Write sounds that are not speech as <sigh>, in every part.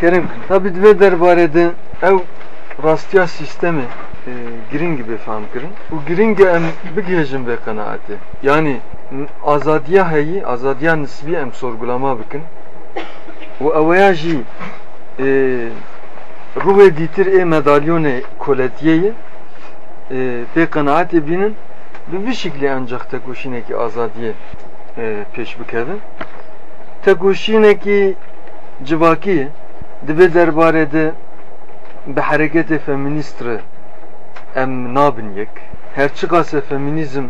eşkerim. Tabi dve derbarede ev rastiya sistemi e, giring befam kirin. Bu giring em bigejin ve kanaati. Yani azadiya heyi, azadiya nisbi em sorgulama bikin. Bu evaya jî e, ruhe ditir e medalyone koletiyeyi e, pe kanaati binin bi bir şekli ancak tekuşineki azadiye e, peş bikevin. Tekuşineki civaki dibe derbarede به حرکت فمینیست رو ام نابن یک هر چقاسه فمینیزم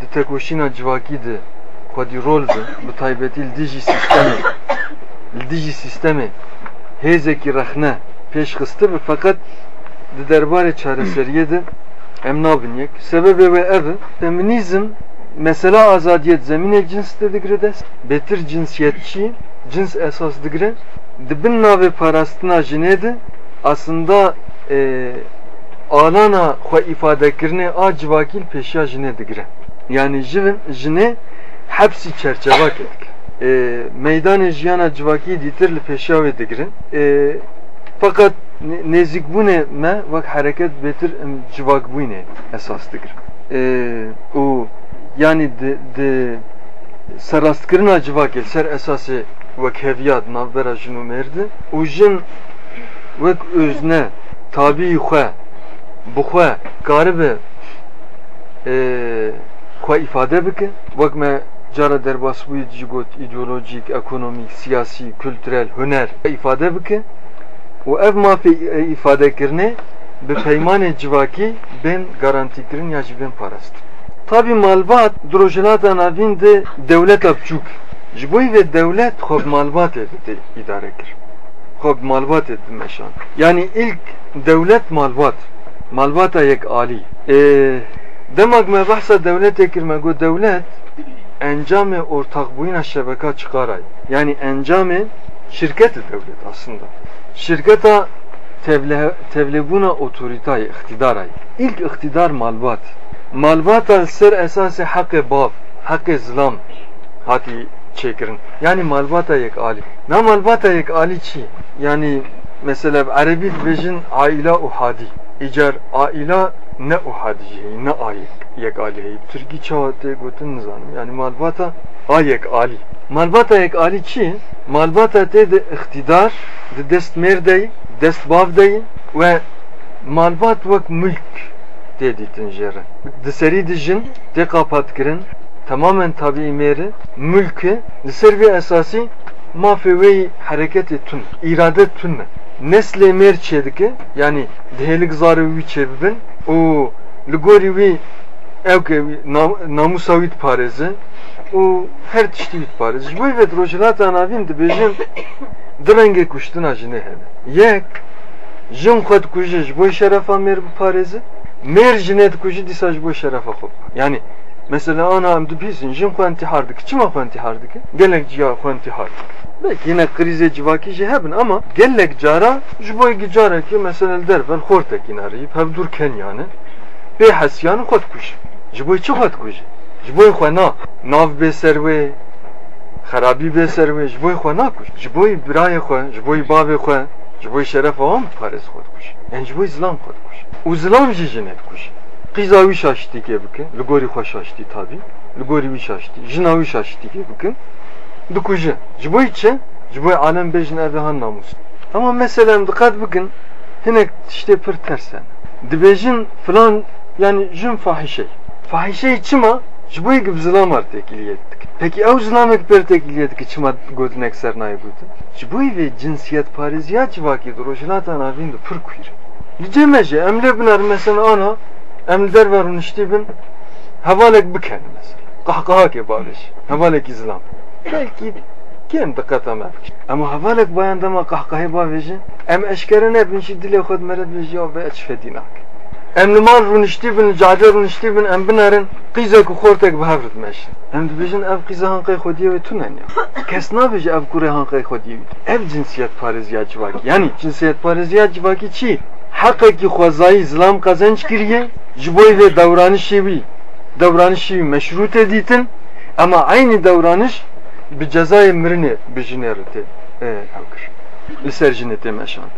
دی تکوشینا جواکی ده خودی رول ده به تایبتی لدیجی سیستمی لدیجی سیستمی هیزکی رخنه پیش خسته به فقط دی درباره چاره سریه ده ام نابن یک سبب ve ev feminizm mesela azadiyet zemine cins dedikre dest betir cinsiyetçi cins esas digre dibin nave parastina jinedi aslında e, alana xwe ifadekirine a civakil peşya jine digire. Yani jivin jine hepsi çerçeva kedik. E, meydanı jiyana civaki ditir li peşya ve digirin. E, fakat ne- nezik bu ne me vak hareket betir em civak bu ne esas digir. E, o yani de, de serastkirina civakil ser esası vek heviyad navbera jin û merdin û jin wek özne tabî xwe bixwe karibe e, xwe îfade bike. Wek me cara derbas bûyê jî got îdeolojîk ekonomîk kültürel huner îfade bike. Û ev mafê îfadekirinê e, bi peymanê civakî bên garantîkirin ya jî bên parastin Tabi malbat drojilata navîn de devleta biçûk ji bo ve devlet xwe malbat edî idare kir. Xwe malbat edî meşan. Yani ilk devlet malbat. Malbata yek alî e, demek me bahsa devletê kir me got devlet encamê ortakbûyîna şebeka çıkaray yani encamê şirket devlet aslında. Şirketa tevle, tevlebuna otoritayı iktidaray ilk iktidar malbat. Malbata ser esası hakkı bav hakkı zlam. Hati çekirin. Yani malbata yek ali. Ne malbata yek ali çi? Yani mesela Arabi bejin aila uhadi. İcar aila ne uhadi ne ayek yek ali. Türkiye çağatı gotun nizanım. Yani malbata ayek ali. Malbata yek ali çi? Malbata te de iktidar, de dest merdey, dest bavdey ve malbat vak mülk dedi tinjere. De seri dijin de kapat kirin tamamen tabi meri mülkü servi esası mafevi hareketi tun irade tun nesle mer çedike yani dehelik zarı vi çebin o ligori vi evke namusavit parezi o her tişti vit parezi. Bu evet rojilat anavin de bejin drenge kuştun ajine hele yek jin kod kujiş bu şerefa mer bu parezi mer jinet kuji disaj bu şerefa khop yani Mesela ana am dupisin jin xwe intihardik. Çima xwe intihardik? Gelek ciya xwe intihardik. Belki yine krize civaki jî hebin ama gelek cara ji bo yekî carekî mesela dervel xortekî nerîb hev dur ken yani. Hesyan xwe dikuje. Ji bo çi xwe dikuje? Ji bo xwe na nav bê ser wê xerabî bê ser wê ji bo xwe nakuj. Ji bo birayê xwe, ji bo bavê xwe, ji bo şerefa wan parêz xwe dikuje. Yani ji bo zilam xwe dikuje. û zilam jî jî nedikuje. Qiza wî şaştîkê bikin, li gorî xwe şaştî tabî, li gorî wî şaştî, jina wî şaştîkê bikin, dikuje. Ji bo çi? Ji bo alem bêjin ev han namus. Ama mesela dikkat bikin, hinek işte pir tersen. Dibêjin filan yani jin fahişe. Fahişe çima? Ji bo gibi zilam var tekiliyettik. Peki ev zilamek per tekiliyettik çima gotinek sernayı gotin? Ji bo ve cinsiyet pariziyat civaki durojilata navin de pir kuyr. Licemeje emle binar mesela ana em derverun işte bin havalek biken mesela. Kahkaha ke barış. Havalek izlam. Belki kim dikkat ama. Ama havalek bayan dama kahkaha bavejin. Em eşkere ne bin şi dile khod meret beji ya ve açfedinak. Em liman run işte bin cader run işte bin em binarin qiza ku khortek bahavrit meş. Em dibijin ev qiza hanqay khodiye ve tunen ya. Kes nabij ev kure hanqay khodiye. Ev cinsiyet pariziyat civaki. Yani cinsiyet pariziyat civaki çi? حقی خوازایی اسلام کازنج کریه جبوی و دورانشی وی دورانشی مشروط دیتن اما aynı davranış bir cezayı mirine bijinerte e, avkır. li ser jinê tê meşand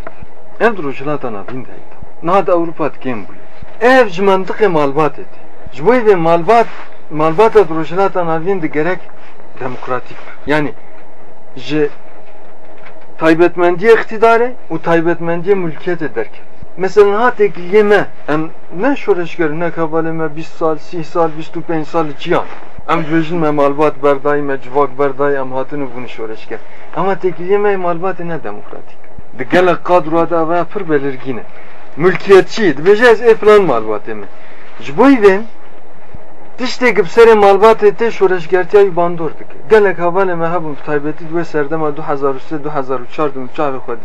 ev rojhilata navîn de heyta niha di Ewropa dikêm bûye ev ji mantiqê malbatê tê ji bo vê malbat malbata rojhilata navîn di gerek demokratik yani ji taybetmendiye iktidarê û taybetmendiye mülkiyetê derket Mesela ha tekliyeme em ne şoreşger ne kavaleme 20 sal, 30 sal, 25 sal cihan. Em dibêjin me malbat berdayî me civak berdayî em hatine bûne şoreşger. Ama tekliyeme malbatê ne demokratik. Di gelek kadroa da ve pir belirgîn e. Mülkiyetçi, dibêje ez ê filan malbatê me. Ji bo vê tiştekî bi serê malbatê tê şoreşgertiya wî bandor dike. Gelek havalê me hebûn taybetî wê serdema 2003 2004 di çavê xwe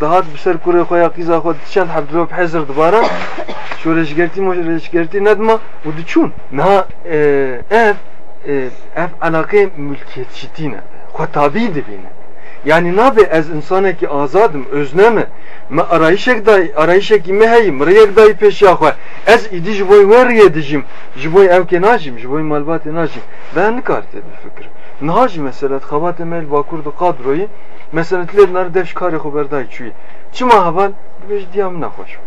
dahat bir ser kure koya kıza xwe çend hebdrop hezir dibara şoreşgertî moşoreşgertî nedma û diçûn niha ev ev alaqê mülkiyetçîtîne xwe tabî dibîne yani nabe ez insanekî azadim özne me me arayişek dayî arayişekî me heyî miriyek dayî pêşiya xwe ez îdî ji bo wê riyê dijîm ji bo evkê najîm ji bo malbatê najîm ben nikarite fikir niha jî mesela xebatê di kadroyî Mesela tlednar deş kari xuberdayî çûyî. Çima heval dibêj diyam nexweş.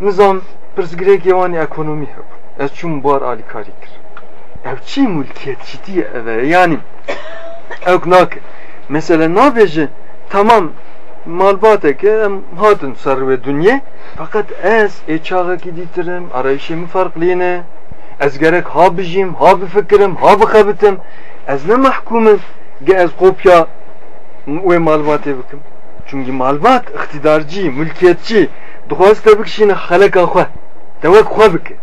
Nizam pirsgirêk yewani ekonomî hebû. Ez çûm bar alîkarî kir. Ev çî mülkiyetçîtiye ev e yani ew nake. Mesela nabêje tamam malbateke em hatin ser wê dunyê fakat ez ê çaxekî dîtirim arayişê min farqlîne ez gerek ha bijîm ha bifikirim ha bixebitim ez ne mehkûmim ge ez kopya وی معلومات بکم چونکی معلومات اقتدارچی ملکیتچی دخواست بکشین خلق خو دوک خو بکه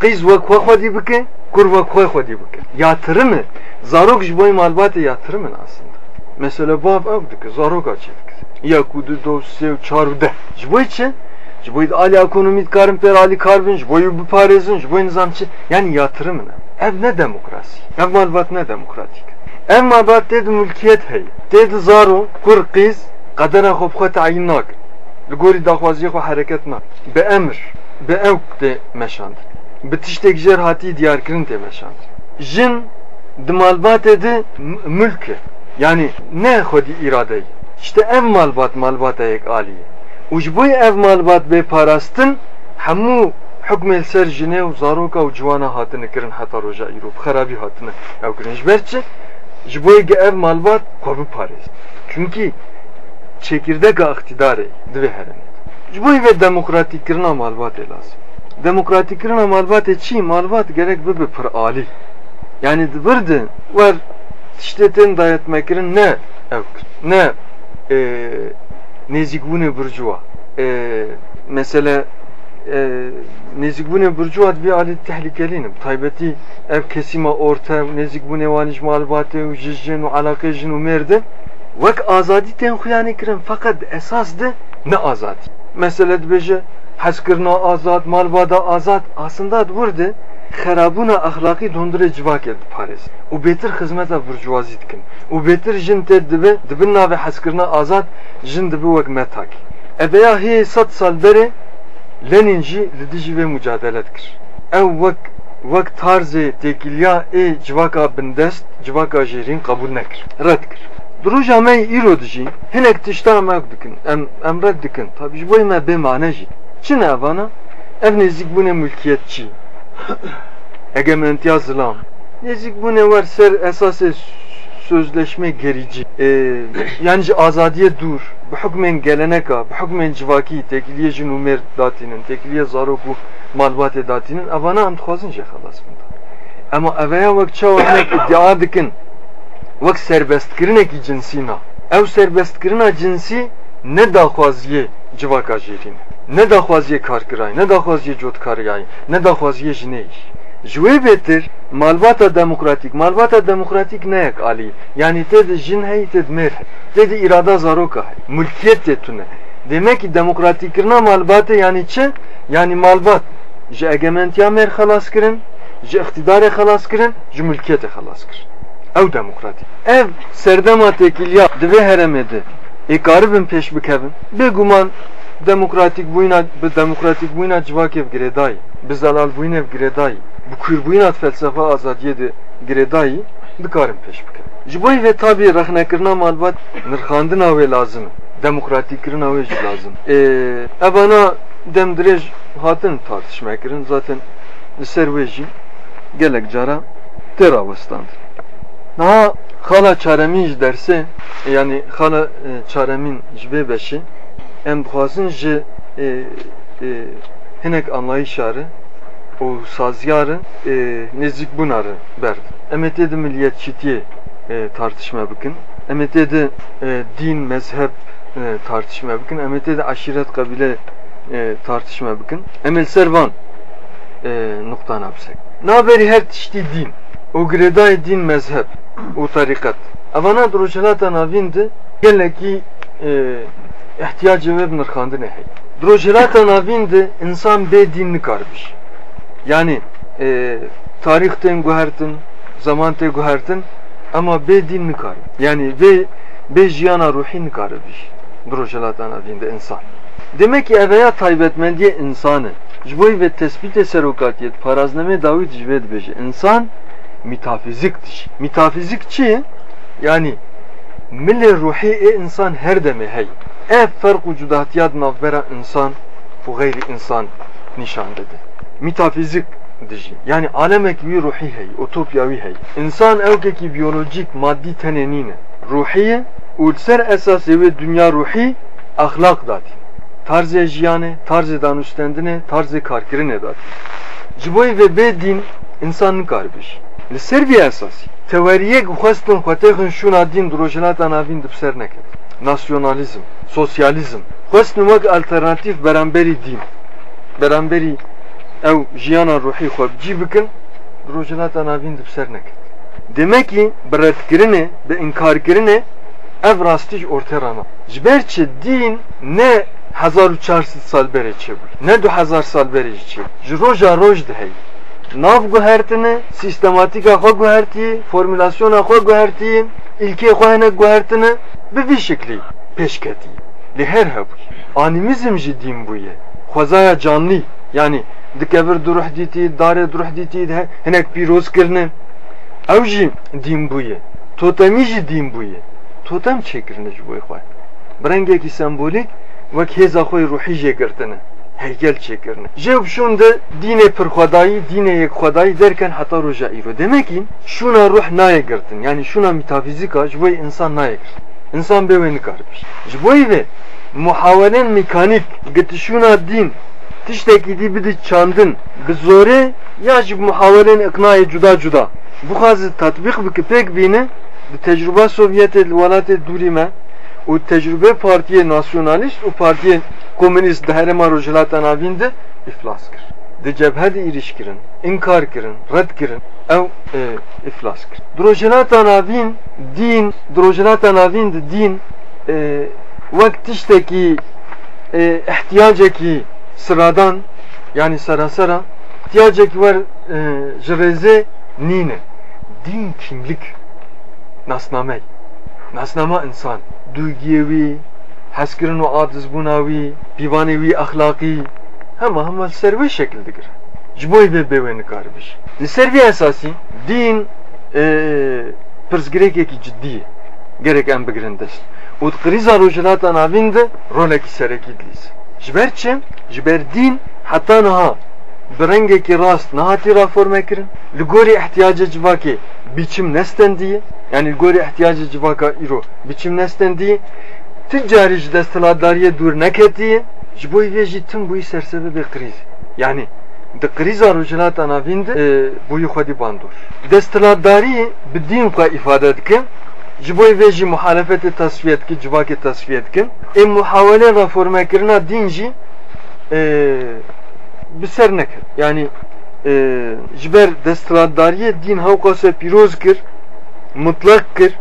قیز وک خو خو دی بکه kur vak koy koy diye bakın. Yatırımı, zarok jboy malbatı yatırımın aslında. Mesela bab avdık, zarok açıydık. Ya kudu dosya çarvde. Jboy için, jboy ali ekonomik karın per ali karbin, jboy bu parezin, jboy nizamçı. Yani yatırımın. Ev ne demokrasi? Ev malbat ne demokratik? اما بعد تید ملکیت هی تید زارو کر قیز قدر خوب خود تعیین ناک لگوری داخوازی خو حرکت نا به امر به اوک ده مشاند به تشتک جر هاتی دیار کرن ده مشاند جن دمالبات ده ملک yani ne خودی اراده işte ev malbat malbata ek aliye ucboy ev malbat be parastin hemû hükmel ser jine u zaroka u civana hatine kirin hata roja îro xerabi hatine ew kirin ji ber çi ji bo ev malbat xwe biparêst çûnkî çekirdeka iktidarê divê herêne ji bo vê demokratîkkirina malbatê lazim demokratîkkirina malbatê çi malbat gerek bibe pir alî. Yani dibirdin wer tiştê tên dayetmekirin ne ew ne nêzîkbûnê bircuwa mesele e, nezikbune burcuat bir alet tehlikelinim. Taybeti ev kesima orta nezik bu nezikbune vaniş malbate jijjen ve alakajin umerde. Vek azadi ten huyani fakat esas de ne azadi. Mesela beje haskırna azad, malbada azad aslında burada xerabuna ahlaki dondure civak ed Paris. U betir hizmeta burjuvazi dikin. U betir jin te dibe dibin nave haskırna azad jin dibe vek metak. Ebeya hiye sat sal Lenin jî li dijî vê mücadele dikir. Ew wek wek tarzê têkiliya ê civaka bindest civaka jêrîn qebûl nekir. Red kir. Di roja me îro dijî hinek tişta me dikin em em red dikin. Tabii ji bo me bêmane jî. Çi ne evana? Ev nêzîkbûnê mülkiyetçî. <coughs> Egementiya zilam. Nêzîkbûnê wer ser esasê sözleşme gerici. Ee, yani azadiye dur. Bu hükmen geleneka, bu hükmen civaki, tekiliye jinumer datinin, tekiliye zaroku malbate datinin, avana am tıkhazın şey halas bunda. Ama evaya vak çavanek iddia dikin, vak serbestkirinek cinsina. Ev serbestkirina cinsi ne daxwaziye civaka jirine. Ne daxwaziye karkiray, ne daxwaziye cotkariyay, ne daxwaziye Jwê bêtir malbata demokratîk, malbata demokratîk neyek alî. Yani tê de jin hey, tê de mêr hey. Tê de zaroka hey. Mulkiyet tune. Demek ki demokratîkirina malbatê yani çi? Yani malbat ji egementiya mêr xelas kirin, ji iktidarê xelas kirin, ji mulkiyetê xelas kirin. Ew demokratîk. Ev serdema têkiliya divê heremê de ê e karibin pêş bikevin. Bêguman demokratik bûyna bi demokratik bûyna civakê girêdayî bi zelal bûyînê girêdayî bu kurbûyîna felsefa azadiyê de dikarin peş bikin. Ji bo vê tabî rexnekirina malbat nirxandina wê lazim e. demokratik kirin awe jî lazım. E, evana dem dirêj hatin tartışma kirin zaten ser jî gelek cara. Niha xala çaremîn ji derse yani xala e, çaremîn ji vê beşî em dixwazin ji e, e, hinek anlayışarı o sazyarı e, nezik bunarı berdi. Emetede milliyetçiliği e, tartışma bakın. Emetede e, din, mezhep tartışma bakın. Emetede aşiret kabile tartışma bakın. Emel servan nokta napsek. Naberi her tişti din. O greday din mezhep. O tarikat. Avana drojelata navindi geleki ihtiyacı ve nırkandı ne hey. Drojelata navindi insan be dinli karbiş. Yani e, tarihten guhertin, zamante guhertin ama be din nikar. Yani be be jiyana ruhi nikarıbiş. Drojelata navindi insan. Demek ki evveya taybetmendiye insanı. Jboy ve tespit serokatiyet parazname David jved beje. İnsan metafiziktir. Metafizikçi yani mille ruhi e insan her deme hey. E fark vücudatiyat navbera insan bu gayri insan nişan dedi. Metafizik diji. Yani alemek bir ruhi hey, utopyavi hey. İnsan evkeki biyolojik maddi tenenine. Ruhiye ulser esası ve dünya ruhi ahlak dati. Tarzı jiyane, tarzı danıştendine, tarzı karkirine dati. Ciboy ve bedin insanın karbiş. Li ser esası. Teveriye guhastin xwetexin şuna din drojinata navin dipser neket. Nasyonalizm, sosyalizm. Xwestin wek alternatif beramberi din. Beramberi ew jiyana ruhî xwe bicî bikin rojilata navîn dibser neket. Demek ki biretkirinê bi inkarkirinê ev rastî ji ortera Ji ber ne 1400 sal berê çêbû. Ne 2000 sal berê jî çêbû. Ji roja roj diheyî. Guhertine, sistematika xwe guhertî, formülasyona xwe guhertî, ilkê xwe hinek guhertine bi vî şeklî pêşketî. Li her hebû. Animizm jî din bûye. Xwezaya canlî yani dikevir duruh dîtî, darê duruh dîtî hinek pîroz kirine. Ew jî din bûye. Totemî jî din bûye. Totem çêkirine ji bo xwe. Birengekî sembolîk wek hêza xwe ruhî jê girtine. Heykel çekirine. Jev şun de dine pırxwadayı, dine yekxwadayı derken hata roja iro. Demek ki şuna ruh naye girtin. Yani şuna metafizika jvoy insan naye girtin. İnsan beveni karmış. Jvoy ve muhavelen mekanik giti şuna din tişteki di bidi çandın bizore ya jib muhavelen iknaya cuda cuda. Bu hazı tatbik biki pek bine tecrübe Sovyet velat durime o tecrübe partiye nasyonalist o partiye komünist herema rojilata navinde iflas kir. De cebhedi iriş kirin, inkar kirin, red kirin, ev e, iflas kir. Drojilata navin din, drojilata navin de din e, vaktişteki e, ihtiyaceki sıradan yani sarasara ihtiyaceki var e, jireze nine. Din kimlik nasnamey. Nasnama insan. Duygiyevi, hezkirin ve adiz bunavi, pivanevi ahlaki hema hema servi şekilde gir. Jboy ve beveni karbiş. Li servi esası din e, pirsgirek ciddi gerek en bigirin dest. U kriza rojilata navinde roleki serekidliyiz. Jiber çem? Jiber din hatta naha raforme kirin. Li gori ihtiyacı civaki biçim nesten diye. Yani gori ihtiyacı civaka iro biçim nesten diye. Ticari ji desthilatdariye dûr neketiye ji bo vê jî tim bûyî sersebebê kriz. Yani di krîza rojilata navîn de bûyî xwedî bandor desthilatdariyê bi dîn xwe îfade dikin. Ji bo vê jî muhalefetê tasfiye dikin civakê tasfiye dikin ê muhawele reformekirina dîn jî bi ser nekir yani ji ber desthilatdariyê dîn hewqa se pîroz kir mutlak kir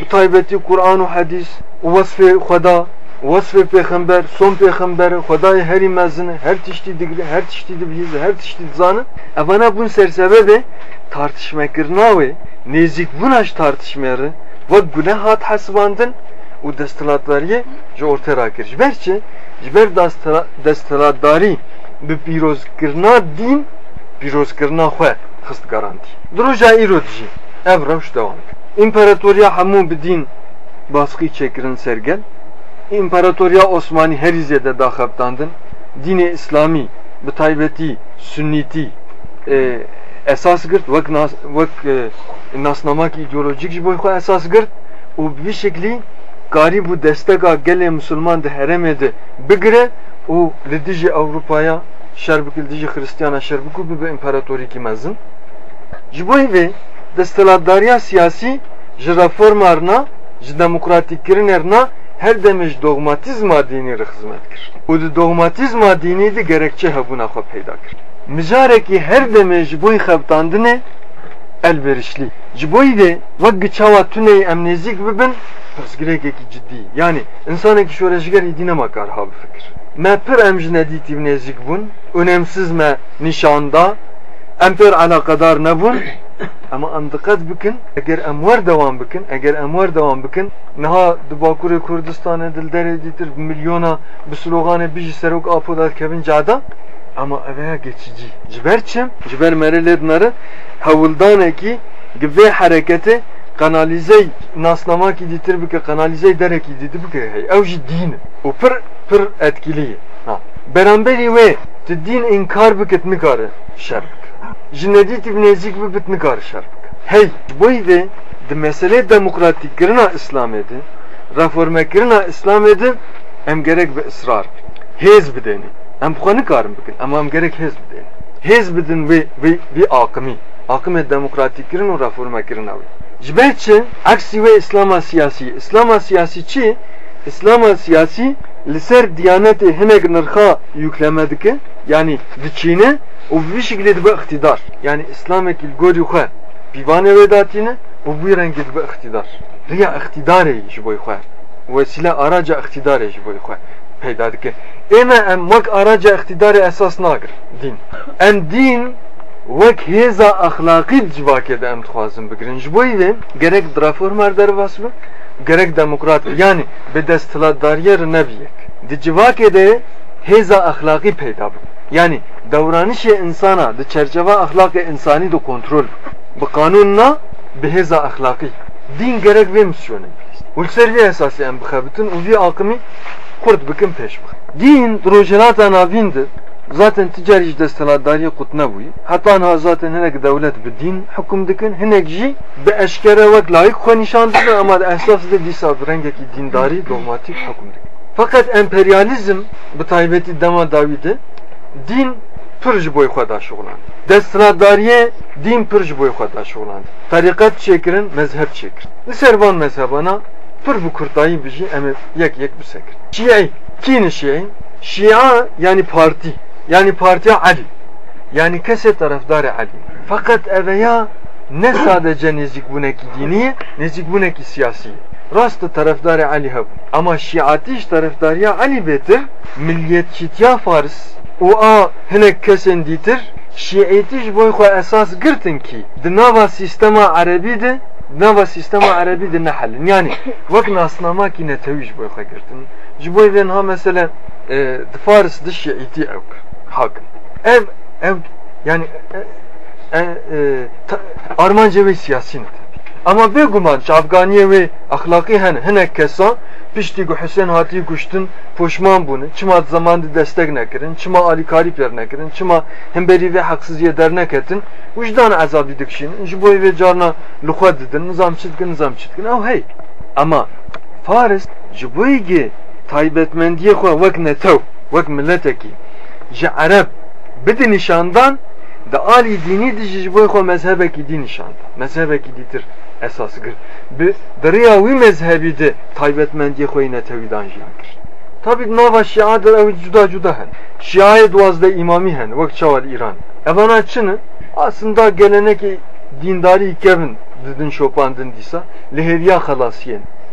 bu taybeti Kur'an û hadîs وصف خدا وصف پیغمبر son پیغمبر خدای هری مزنه her tişti digri her tişti dibizi her tişti zanı evana bun sersebebe tartışma kırnavi nezik bunaş tartışmayarı ve günehat hasbandın u destilatları ji ortaya kiriş berçe jiber destilatdari bi pîroz kirna din pîroz kirna xwe xist garanti. Droja îro dijî ev rewş devam imparatoriya hemû bi din baskı çekirin sergel. İmparatoriya Osmani her izede daxabtandın. Dini İslami bi taybeti sünniti e, esas girt vak nas vak e, nasnamak ideolojik ji boy esas girt. Û bir şekli gari bu desteka gelê Müslüman de heremede bigire û li dijî Avrupaya şer bikil dijî Hristiyana şer bikû bibe imparatorîkî mezin. Ji bo vê destelatdariya siyasî ji reformarna ji demokratîkkirinêrna her demiş dogmatizma dini re hizmet kir. û di dogmatizma dini de gerekçe hebûna xwe peyda kir. Mijareki her demiş ji bo xebtandinê elverişli. Ji bo vê wek giçawa tuneyê em nêzik bibin pirsgirêkekî ciddî. Yani insanekî şoreşger îdîne makar ha fikir. Me pir em ji nedîtî nêzik bûn, önemsiz me nişanda, em pir alakadar nebûn, <coughs> ama em diqet bikin eger em wer devam bikin eger em wer devam bikin niha di bakurê Kurdistanê dilderê dîtir milyona bi sloganê bijî serok apodat kevin cada ama evaya geçici. Ciber çim? Ciber mereled nare hevuldaneki gibi hareketi kanalize nasnama ki ditir bike kanalize derek ditir bike ev ji din o pir pir etkili. Beramberi ve din inkar biket mikare şer jinedit ibn ezik bibit nikar şer hey boy ve de mesele demokratik girna İslam edi reforme girna İslam edi em gerek be ısrar hez bideni. Em bu nikarım bikin ama em gerek hez bideni. Hez bidin ve ve ve akimi. Akimi demokratik girin o reforme girin avi Jibelçe aksi ve İslam siyasi. İslam siyasi çi? İslam siyasi liser diyaneti hinek nırha yüklemedike yani diçine o bir şekilde de iktidar yani İslam ekil gori xwe pivane vedatine o bu rengi de iktidar riya iktidar ji boy xwe. Vesile araca iktidar ji boy xwe. Peyda dike. Eme em vak araca iktidar esas nagir. Din. Em din heza ahlaki civake de em dixwazin bigirin. Ji boy ve gerek reformer dervas be gerek demokrat yani be desthilatdariye nebiyek. Di civake de heza ahlaki peyda bu yani davranış insana de çerçeve ahlak insani de kontrol bu kanunna beheza ahlaki din gerek ve misyonu Ulservi esası en bixebitin uvi akımı kurt bikin peş bik. Din rojelata navindir. Zaten ticari desteladariye kut nebuyi. Hatta ha zaten hinek devlet bi din hüküm dikin. Hinek ji be eşkere vek layık ko nişan ama esas de disa rengeki dindari dogmatik hüküm dikin. Fakat emperyalizm bu taybeti dema davide din pırj boy xweda şoğlan. Destradariye din pırj boy xweda şoğlan. Tarikat çekirin, mezhep çekirin. Servan mezhebana pır bu kurtayı biji eme yek yek bisekir. Şii, kini Şii? Şia yani parti. Yani parti Ali. Yani kese tarafdarı Ali. Fakat eveya ne sadece nezik buneki dini, nezik buneki siyasi. Rastı tarafdarı Ali hab. Ama Şiatiş tarafdarıya Ali betir, milliyetçitiya Fars, o a hinek kesen ditir, Şiitiş boy xwe esas girtin ki, di nava sistema Arabi de, nava sistema Arabi de nehalin. Yani, vak nasnama ki neteviş boy xwe girtin. Ji boy ven ha mesela, e, di Fars di Şiiti hakim. Ev, ev, yani, e, e, e, ta, Armanca ve siyasi nedir. Ama beguman Afganiye ve ahlaki hen hinek kesa pişti ku Hüseyin hati kuştun poşman bunu. Çıma zamanı destek nekirin, çıma Ali Karip yer nekirin, çıma hemberi ve haksız yeder neketin. Vicdan azabı dikşin. Şu boy ve carna lukha dedin, nizam çitkin, nizam çitkin. Av hey. Ama Faris, şu boy ki taybetmendiye kwa vek netev, vek milleteki. Ji Arab bidi nişandan da ali dini diji ji boy xwe mezhebekî dî nişanda. Mezhebekî dîtir esas kir bi diriya wî mezhebî de taybetmendiyê xwe netewîdan jiyan kir tabi nava şia de ew cuda cuda hen. Şiayê duwazde imamî hen çawa li İran. Evana çi ne aslında gelenekî dîndarî kevin didin şopandin dîsa lihêviya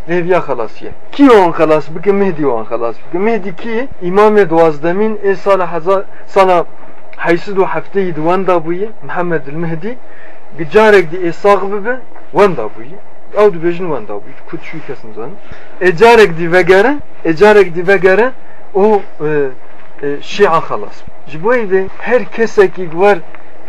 Revya halas ye. Ki on halas bike Mehdi on halas bike. Mehdi ki İmam Duazdemin e sala hazar sala haysiz du hafteyi duanda buyi Muhammed el Mehdi bir carek di esag bibe wanda buyi. Ew dibêjin wenda bû kutşû kesin zan. E carek di vegere, e carek di vegere û e, e, şia xalas. Ji bo her kesek var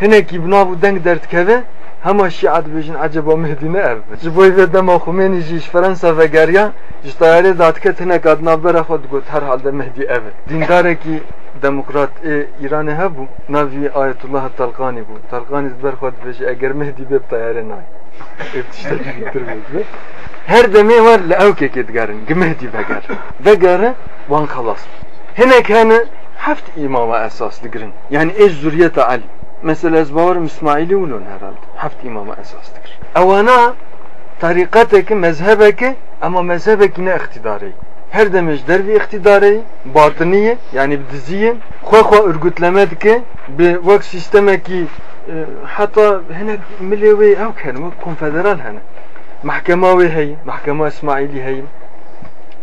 hinek ibn Abu Deng dertkeve acaba Mehdi ne ev ji bo ve dema Xumeni ji Fransa ve geriya ji tayare datke tine kadna bera xod got her halde Mehdi ev dindareki demokrat e İran hebu navi Ayetullah Talqani bu Talqani ber xod beji eger Mehdi be tayare nay Eftişte bitirmek her deme var le ev keketgarin Mehdi vegar vegarı wan khalas hinek hani haft imama esas digirin yani ez zürriyete Ali mesela ez bavarım İsmaili ulun herhalde haft imama esasdır evana tarikateki mezhebeki ama mezhebeki ne iktidarı her demiş dervi iktidarı batıniye yani bir diziye khwa khwa örgütlemedki bir vak sistemeki e, hatta هناك مليوي او كان konfederal hani محكمة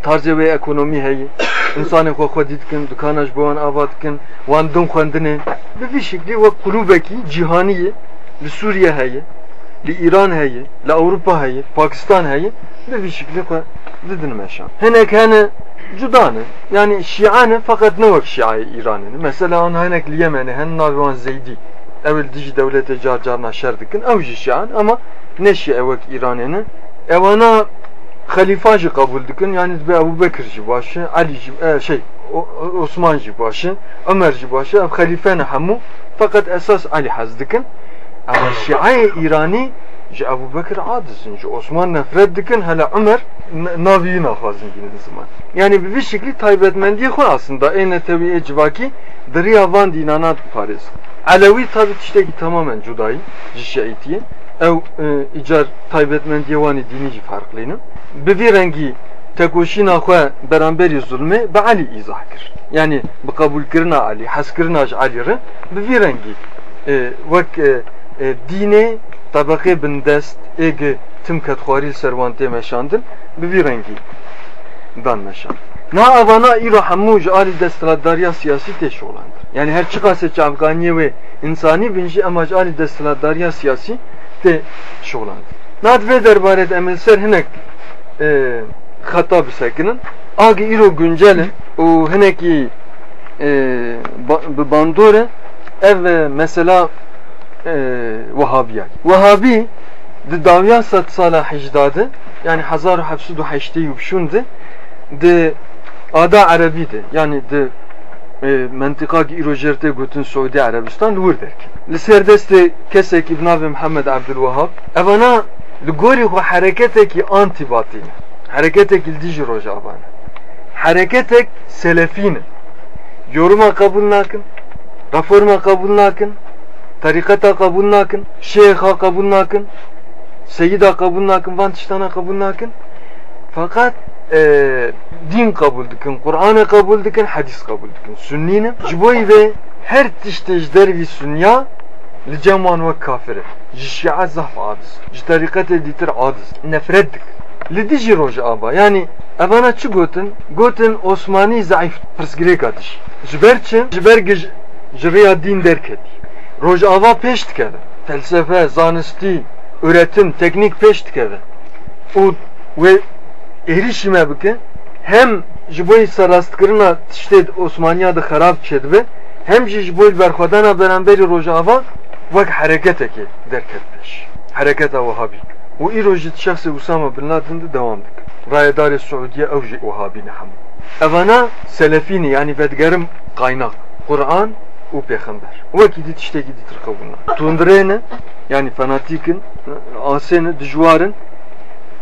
tarze ve ekonomi heye <coughs> insanı ko ko ditkin dükanaş boğan avatkin wan dun khandine bir şekli ve kulubeki cihaniye li Suriye heye li İran heye li Avrupa heye Pakistan heye bi bir şekli ko didin meşan. Henek hene cudanı yani şianı fakat ne vak şiayı İran'ını mesela an henek li Yemen'i hen navvan Zeydi. Evvel dici devlete car carna şerdikin ev şian ama ne şi evak İran'ını evana halifacı kabul dikin yani be Ebu Bekir ji başı Ali ji e, şey Osman ji başı Ömer ji başı halifene hamu fakat esas Ali haz dikin ama Şia İrani ji Ebu Bekir adısın ji Osman nefret dikin hele Ömer naviyi nafazın gibi zaman. Yani bir şekilde taybetmendiye xwe aslında ene teviye civaki diriya van dinanat Paris. Alevi tabi tişteki tamamen cudayı ji Şiitiye ev e, icar taybetmendiye vani dini ji farklıyını bi vî rengî tekoşîna xwe beramberi zulmê bi Alî îzah kir. Yani bi qebûlkirina Alî hezkirina ji Alî re bi vî rengî e, wek e, e, dînê tabaqê bindest êgê tim ketxwarî serwan tê meşandin bi vî dan meşand. Na avana îro hemû ji alî desthilatdariya siyasî tê yani her çıkase çi Afganiye ve insani bin jî ema derbarê de em ser hinek e, xeta bisekinin agî îro güncel û hinekî e, bi bandore ev mesela e, Vahabiya. Vahabi di daviya sat sala hicdadı yani 1780 de ada Arabi'di. Yani de e, mentika ki irojerte gutun Suudi Arabistan dur derk. Li serdeste kesek İbn Abi Muhammed Abdülvahhab evana li gori xu hareketeki antibatine. Hareketeki dijir roja abana. Hareketek selefine. Yoruma kabul nakın. Reforma kabul nakın. Tarikata kabul nakın. Şeyha kabul nakın. Seyyida kabul nakın. Vantiştana kabul nakın. Fakat e, din kabul dikin, Kur'an'ı kabul dikin, hadis kabul dikin. Sünnine, jiboy ve her tiştejder vi sünnya li ceman ve kafire. Ji şia zaf adız. Ji tarikat editir adız. Nefret dik. Li diji roj aba. Yani evana çi gotin? Gotin Osmani zayıf pırsgirek atış. Jiber çi? Jiber jiriya din derketi. Roj ava peş dikede. Felsefe, zanisti, üretim, teknik peş dikede. O ve erişime bike hem jiboy sarastkırına işte Osmaniyada harap çedve hem jiboy berxwadana beramberi rojava vak hareket eki derketmiş. Hareket Vahabi. O irojit şahsi Usama bin Laden'de devam dik. Rayedar Suudiye evji Vahabi neham. Evana selefini yani vedgerim kaynak. Kur'an u peygamber. Vaki dit işte giditir kavuna. Tundrene yani fanatikin, asene, dijwarın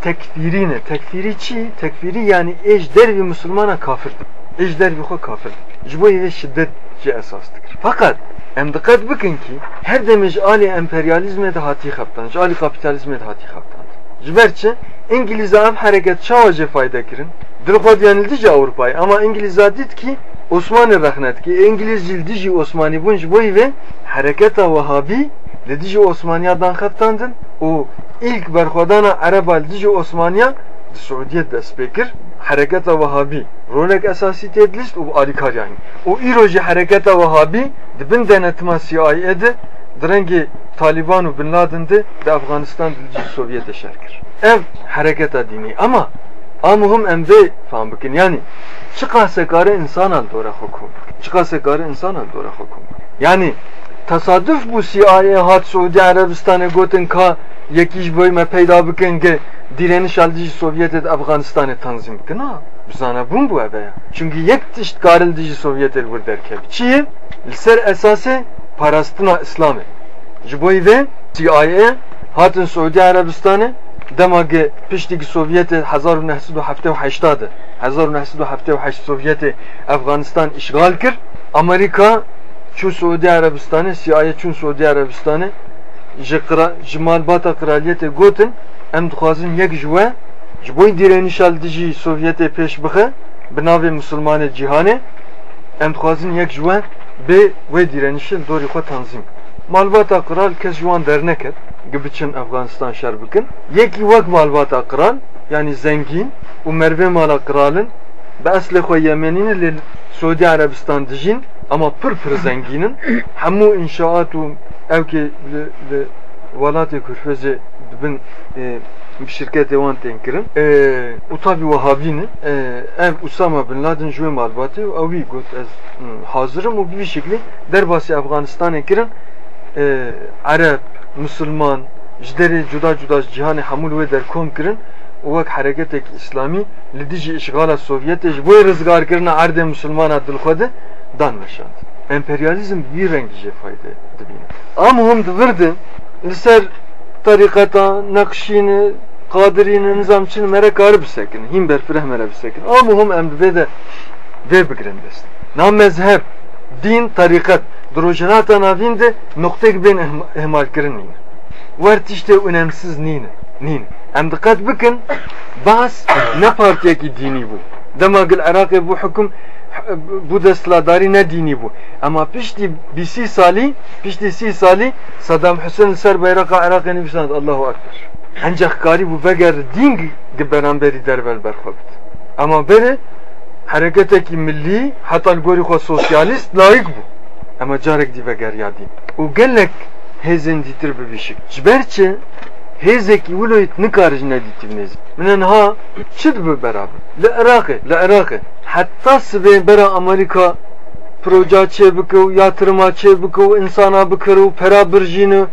tekfirine, tekfiri çi, tekfiri yani ejder bir Müslümana kafirdir. Ejder bir kafirdir. Jibo ve şiddet ci esasdır. Fakat em dikkat bakın ki her demiş ali emperyalizme de hati kaptan, ali kapitalizme de hati kaptan. Jiberçe İngiliz av hareket çavace fayda kirin. Dilxod yanıldıca Avrupa'yı ama İngiliz dit ki Osmanlı rahnet ki İngiliz cildici Osmanlı bunç boy ve hareketa Vahabi Ledici Osmaniyadan kaptandın. O ilk berxwadana Araba Ledici Osmaniya Suudiye dest pêkir Hereketa Vahabi rolek esasî tê dilîst û alîkar yani. O îrojî Hereketa Vahabi di bin denetima CIA'de di rengê Taliban û Bin Laden de di Afganistan dilîcî Sovyetê şer. Ev hereketa dînî ama amuhum em vê fam bikin yani çiqa sekare insan al dora hukum. Çiqa sekare insan al dora hukum. Yani tesadüf bu CIA hat Suudi Arabistan'a gotin ka yekiş boyma peyda bikin ki direniş aldıcı Sovyet Afganistan'ı tanzim bikin ha. Bizana bun bu eve ya. Çünkü yek tişt karıldıcı Sovyet el vur derken. Çiğ, ser esası parastina İslam'ı. Jiboy ve CIA hatın Suudi Arabistan'ı demage piştiki Sovyet 1978 1978 Sovyet Afganistan işgal kir. Amerika çu Suudi Arabistan'ı CIA çu Suudi Arabistan'ı jekra jimal bata kraliyete gotin em dixwazin yek jwe ji boy direniş aldıcı Sovyet'e peş bıxı binavê Müslümanê cîhanê em dixwazin yek jwe bê wê direnişin dorî xwe tanzîm malbata kral kes ji wan derneket gibiçin Afganistan şer bikin. Yekî wek malbata kral yani zengin û mervê mala kralin bi eslê xwe Yemenî li Suudi Arabistan dijîn ama pır pır zenginin hemû inşaat û evkê li li welatê Kurfezê dibin e, bir şirketê wan tên kirin e, û tabi Wahabîn e, ev Usama bin Laden û ew wî got ez hazirim û bir şekilde derbasî Afganistanê kirin e, Arab, Müslüman ji derê cuda cuda cîhanê hemû li wê derkom kirin İslamî li dijî işgala Sovyetê ji bo rizgarkirina erdê Müslümana dilxwe de dan meşand. Emperyalizm bir rengi jê fayde dibîne. Am hum divirdin li ser tarikata, nakşîni, qadirîni, nizamçîni mere karı bisekin. Him berfireh mere bisekin. Am hum em divê de vê bigirin dest. Na mezheb, din, tarikat, drojenata navîn de noktek bên ihmal kirin nîne. Wer tiştê önemsiz nîne. Nîne. Em dikkat bikin bas ne partiyekî dînî bû. Dema gil Iraqê bu hüküm bu destladarî ne dînî bû. Ama piştî bîsî salî, piştî sî salî Saddam Hüseyin ser bayraqa Iraqê nivîsand Allahu Ekber. Ancak karî bu veger din gi beramberî dervel berxwe bit. Ama beri hareketekî millî heta li gorî xwe sosyalîst layık bû. Ama carek dî veger ya din. û gelek hêzên dîtir bibîşik. Ji Min ha çi dibe beraber? Li Iraqê, li Iraqê heta sibê bera Amerika proja çê bike û yatırıma û insana bikir û pera birjîne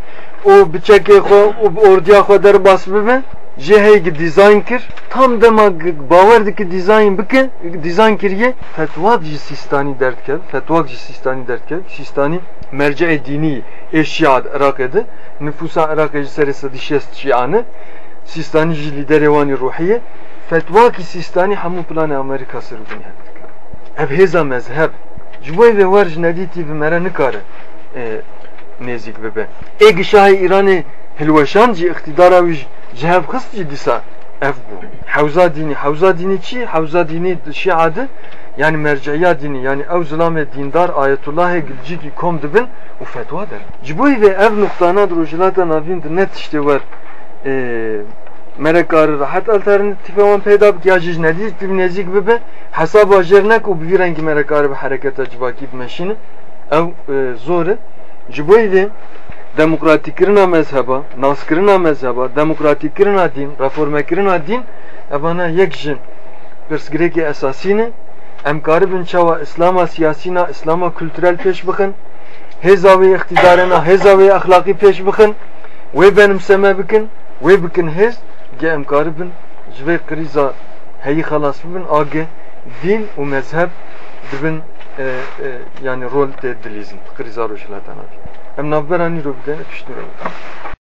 û biçekê xwe û ordiya xwe derbas bibe kir tam dema bawer dike dizayn bike dizayn kiriye fetwak ji Sistanî derdkev fetwak ji Sistanî derdkev Sistanî merceê dînî ê Şia Iraqê de nüfusa Iraqê ji serê sedî şest Şianı Sistanî ji lîderê wanî ruhiye fetvakî Sistanî hemû planê Amerika sir bûnî ev hêza mezheb vê wer ji nedîtî bi mere nikare nêzik bibe ê gişahê İranê hilweşan jî iktidara wî ji hev xist jî dîsa ev bû hewza dînî hewza dînî çi? Hewza dînî şi'a de yani merceya dini. Yani ev zilamê dîndar ayetullahê gilcikî kom dibin û fetwa derin ji bo vê ev nuqtana drojilata navîn di ne tiştê wer merekar rahat alternatife wan peyda bik ya jî nedîk dib nêzik bibe hesaba jêr nek û bi vî rengî merekar bi hereketa civakî bimeşîne ew zor e. Ji bo vê demokratîkirina mezheba naskirina mezheba demokratîkirina dîn reformekirina dîn evana yek jin. Pirsgirêkê esasî ne em karibin çawa İslama siyasîna İslama kültürel hêza wê iktidarena hêza wê axlaqî pêş bixin. Wê benimseme bikin wê bikin hêz ge em karibin ji vê krîza heyî xelas bibin age din û mezheb dibin yani rol tê dilîzin krîza rojhilata navî em navbera nîro bidene piştî